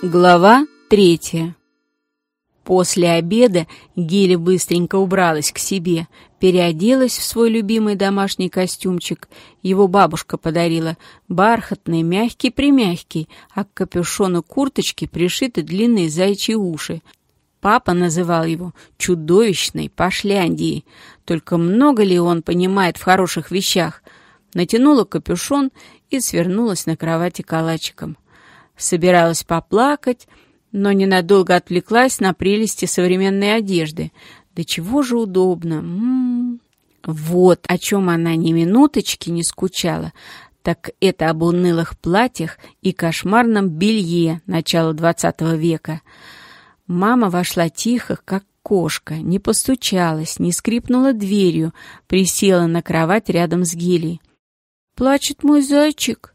Глава третья После обеда Геля быстренько убралась к себе, переоделась в свой любимый домашний костюмчик. Его бабушка подарила бархатный, мягкий-примягкий, а к капюшону курточки пришиты длинные зайчьи уши. Папа называл его чудовищной пошляндией. Только много ли он понимает в хороших вещах? Натянула капюшон и свернулась на кровати калачиком. Собиралась поплакать, но ненадолго отвлеклась на прелести современной одежды. Да чего же удобно. М -м -м. Вот о чем она ни минуточки не скучала, так это об унылых платьях и кошмарном белье начала двадцатого века. Мама вошла тихо, как кошка, не постучалась, не скрипнула дверью, присела на кровать рядом с Гилей. «Плачет мой зайчик»,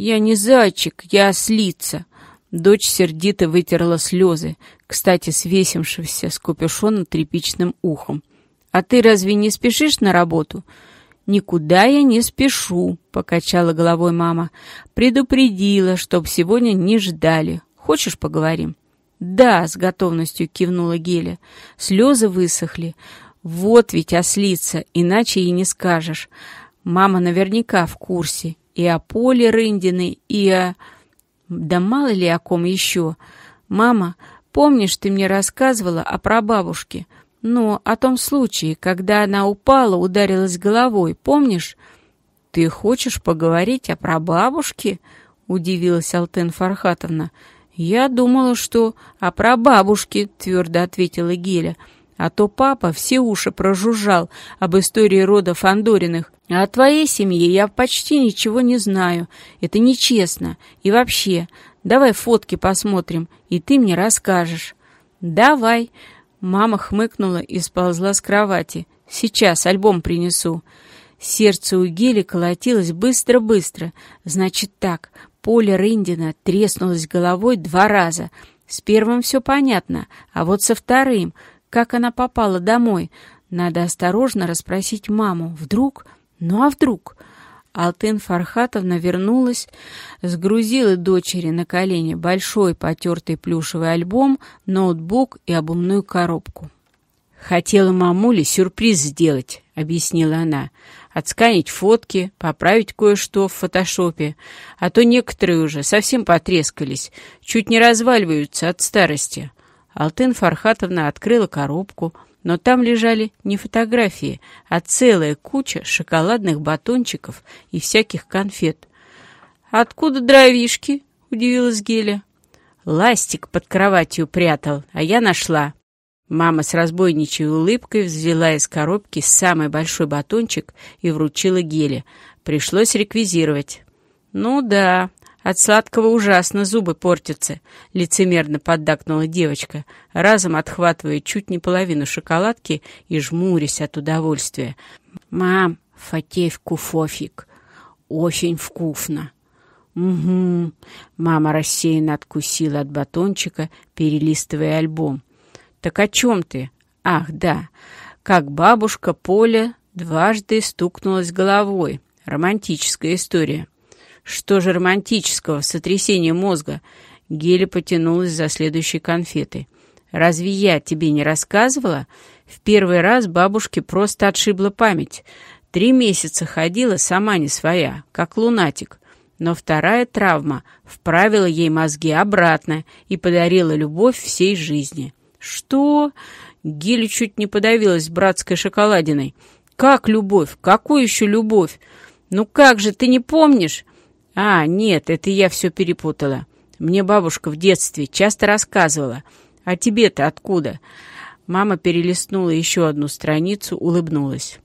«Я не зайчик, я ослица!» Дочь сердито вытерла слезы, кстати, свесившись с капюшона тряпичным ухом. «А ты разве не спешишь на работу?» «Никуда я не спешу», — покачала головой мама. «Предупредила, чтоб сегодня не ждали. Хочешь, поговорим?» «Да», — с готовностью кивнула Геля. Слезы высохли. «Вот ведь ослица, иначе и не скажешь. Мама наверняка в курсе и о Поле Рындиной, и о... Да мало ли о ком еще. Мама, помнишь, ты мне рассказывала о прабабушке? Ну, о том случае, когда она упала, ударилась головой, помнишь? Ты хочешь поговорить о прабабушке? Удивилась Алтен Фархатовна. Я думала, что о прабабушке, твердо ответила Геля. А то папа все уши прожужжал об истории рода Фандориных. А о твоей семье я почти ничего не знаю. Это нечестно. И вообще, давай фотки посмотрим, и ты мне расскажешь. Давай. Мама хмыкнула и сползла с кровати. Сейчас альбом принесу. Сердце у Гели колотилось быстро-быстро. Значит так, Поле Рындина треснулась головой два раза. С первым все понятно, а вот со вторым как она попала домой? Надо осторожно расспросить маму. Вдруг? Ну а вдруг? Алтын Фархатовна вернулась, сгрузила дочери на колени большой потертый плюшевый альбом, ноутбук и обувную коробку. «Хотела мамуле сюрприз сделать», — объяснила она. «Отсканить фотки, поправить кое-что в фотошопе, а то некоторые уже совсем потрескались, чуть не разваливаются от старости. Алтын Фархатовна открыла коробку, но там лежали не фотографии, а целая куча шоколадных батончиков и всяких конфет. «Откуда дровишки?» — удивилась Геля. «Ластик под кроватью прятал, а я нашла». Мама с разбойничей улыбкой взяла из коробки самый большой батончик и вручила Геле. Пришлось реквизировать. «Ну да, от сладкого ужасно зубы портятся, — лицемерно поддакнула девочка, разом отхватывая чуть не половину шоколадки и жмурясь от удовольствия. «Мам, фатевку фофик, очень вкусно!» «Угу», — мама рассеянно откусила от батончика, перелистывая альбом. «Так о чем ты?» «Ах, да, как бабушка Поля дважды стукнулась головой. Романтическая история». Что же романтического в мозга? Геля потянулась за следующей конфетой. «Разве я тебе не рассказывала? В первый раз бабушке просто отшибла память. Три месяца ходила сама не своя, как лунатик. Но вторая травма вправила ей мозги обратно и подарила любовь всей жизни». «Что?» Геля чуть не подавилась братской шоколадиной. «Как любовь? Какую еще любовь? Ну как же, ты не помнишь? «А, нет, это я все перепутала. Мне бабушка в детстве часто рассказывала. А тебе-то откуда?» Мама перелистнула еще одну страницу, улыбнулась.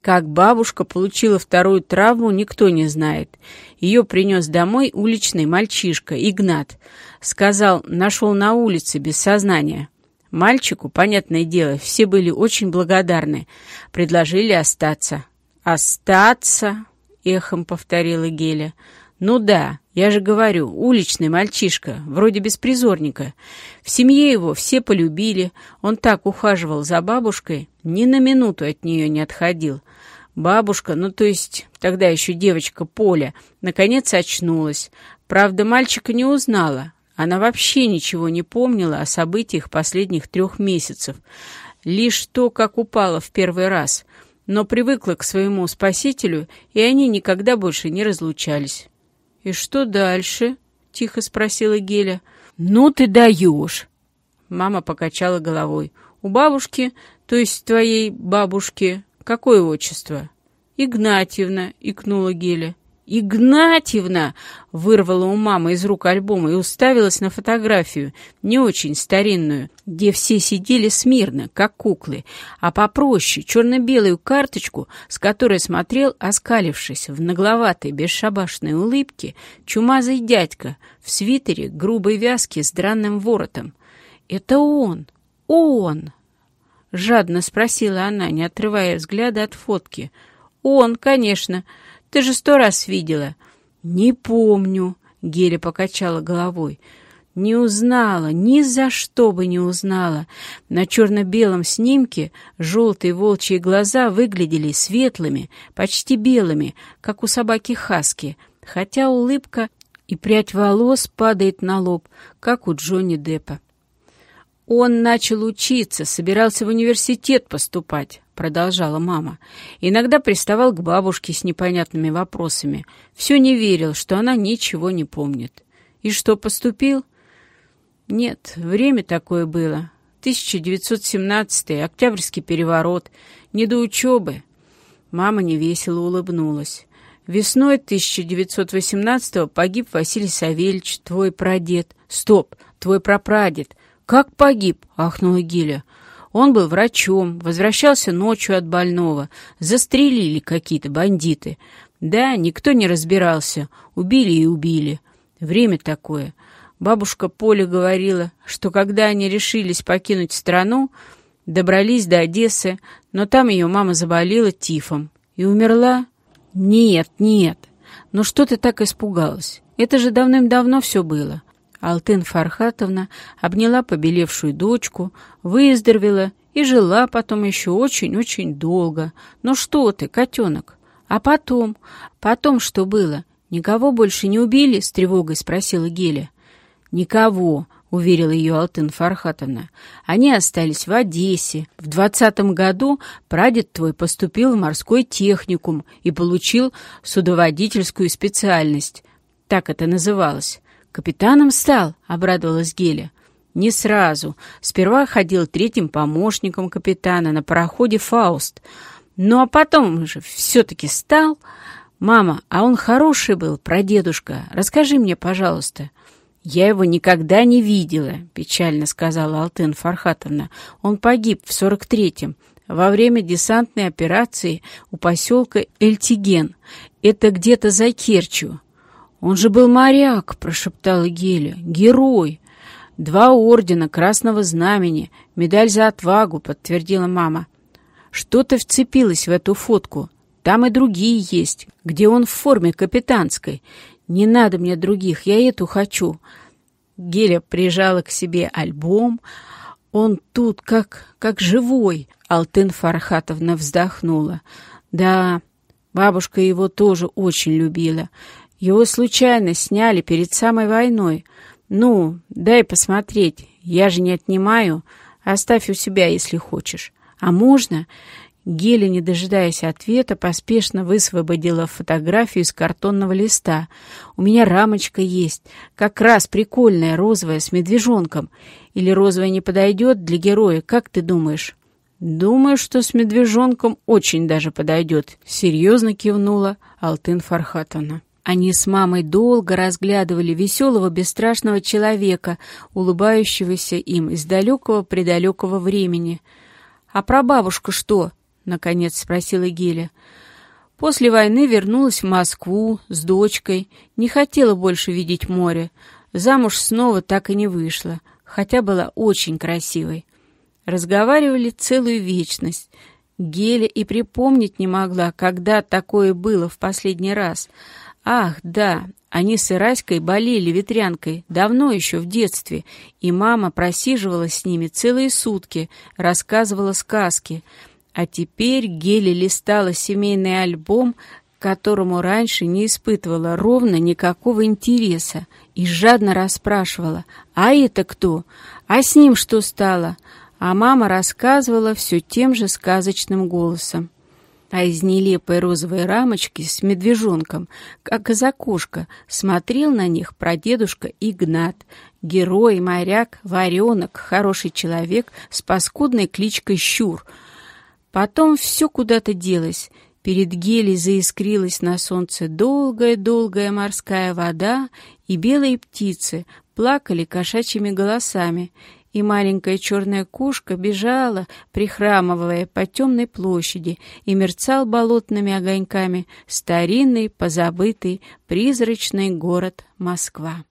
Как бабушка получила вторую травму, никто не знает. Ее принес домой уличный мальчишка, Игнат. Сказал, нашел на улице без сознания. Мальчику, понятное дело, все были очень благодарны. Предложили остаться. «Остаться?» Эхом повторила Геля. «Ну да, я же говорю, уличный мальчишка, вроде беспризорника. В семье его все полюбили, он так ухаживал за бабушкой, ни на минуту от нее не отходил. Бабушка, ну то есть тогда еще девочка Поля, наконец очнулась, Правда, мальчика не узнала. Она вообще ничего не помнила о событиях последних трех месяцев. Лишь то, как упала в первый раз. Но привыкла к своему спасителю, и они никогда больше не разлучались. «И что дальше?» — тихо спросила Геля. «Ну ты даешь!» Мама покачала головой. «У бабушки, то есть твоей бабушки, какое отчество?» «Игнатьевна», — икнула Геля. «Игнатьевна!» — вырвала у мамы из рук альбома и уставилась на фотографию, не очень старинную, где все сидели смирно, как куклы, а попроще черно-белую карточку, с которой смотрел, оскалившись в нагловатой бесшабашной улыбке, чумазый дядька в свитере грубой вязки с дранным воротом. «Это он! Он!» — жадно спросила она, не отрывая взгляда от фотки. «Он, конечно!» Ты же сто раз видела». «Не помню», — Геля покачала головой. Не узнала, ни за что бы не узнала. На черно-белом снимке желтые волчьи глаза выглядели светлыми, почти белыми, как у собаки Хаски, хотя улыбка и прядь волос падает на лоб, как у Джонни Деппа. Он начал учиться, собирался в университет поступать, продолжала мама. Иногда приставал к бабушке с непонятными вопросами. Все не верил, что она ничего не помнит. И что, поступил? Нет, время такое было. 1917 Октябрьский переворот. Не до учебы. Мама невесело улыбнулась. Весной 1918 погиб Василий Савельевич, твой прадед. Стоп, твой прапрадед. «Как погиб?» — ахнула Гиля. «Он был врачом, возвращался ночью от больного. Застрелили какие-то бандиты. Да, никто не разбирался. Убили и убили. Время такое. Бабушка Поля говорила, что когда они решились покинуть страну, добрались до Одессы, но там ее мама заболела тифом. И умерла? Нет, нет. Но что ты так испугалась? Это же давным-давно все было. Алтын Фархатовна обняла побелевшую дочку, выздоровела и жила потом еще очень-очень долго. Ну что ты, котенок? А потом? Потом что было? Никого больше не убили? С тревогой спросила Геля. Никого, уверила ее Алтын Фархатовна. Они остались в Одессе. В двадцатом году прадед твой поступил в морской техникум и получил судоводительскую специальность. Так это называлось. «Капитаном стал?» — обрадовалась Геля. «Не сразу. Сперва ходил третьим помощником капитана на пароходе «Фауст». Ну, а потом же все-таки стал. Мама, а он хороший был, прадедушка. Расскажи мне, пожалуйста». «Я его никогда не видела», — печально сказала Алтын Фархатовна. «Он погиб в сорок третьем, во время десантной операции у поселка Эльтиген. Это где-то за Керчью. «Он же был моряк», — прошептала Геля. «Герой!» «Два ордена Красного Знамени, медаль за отвагу», — подтвердила мама. «Что-то вцепилось в эту фотку. Там и другие есть, где он в форме капитанской. Не надо мне других, я эту хочу». Геля прижала к себе альбом. «Он тут как, как живой», — Алтын Фархатовна вздохнула. «Да, бабушка его тоже очень любила». Его случайно сняли перед самой войной. Ну, дай посмотреть. Я же не отнимаю. Оставь у себя, если хочешь. А можно?» Геля, не дожидаясь ответа, поспешно высвободила фотографию из картонного листа. «У меня рамочка есть. Как раз прикольная, розовая, с медвежонком. Или розовая не подойдет для героя, как ты думаешь?» «Думаю, что с медвежонком очень даже подойдет», — серьезно кивнула Алтын Фархатовна. Они с мамой долго разглядывали веселого, бесстрашного человека, улыбающегося им из далекого-предалекого времени. «А про бабушку что?» — наконец спросила Геля. После войны вернулась в Москву с дочкой, не хотела больше видеть море. Замуж снова так и не вышла, хотя была очень красивой. Разговаривали целую вечность. Геля и припомнить не могла, когда такое было в последний раз — Ах, да, они с Ираськой болели ветрянкой, давно еще в детстве, и мама просиживала с ними целые сутки, рассказывала сказки. А теперь Гели листала семейный альбом, которому раньше не испытывала ровно никакого интереса, и жадно расспрашивала, «А это кто? А с ним что стало?» А мама рассказывала все тем же сказочным голосом. А из нелепой розовой рамочки с медвежонком, как из окошка, смотрел на них прадедушка Игнат, герой, моряк, варенок, хороший человек с паскудной кличкой Щур. Потом все куда-то делось. Перед гелей заискрилась на солнце долгая-долгая морская вода, и белые птицы плакали кошачьими голосами, и маленькая черная кошка бежала, прихрамывая по темной площади, и мерцал болотными огоньками старинный, позабытый, призрачный город Москва.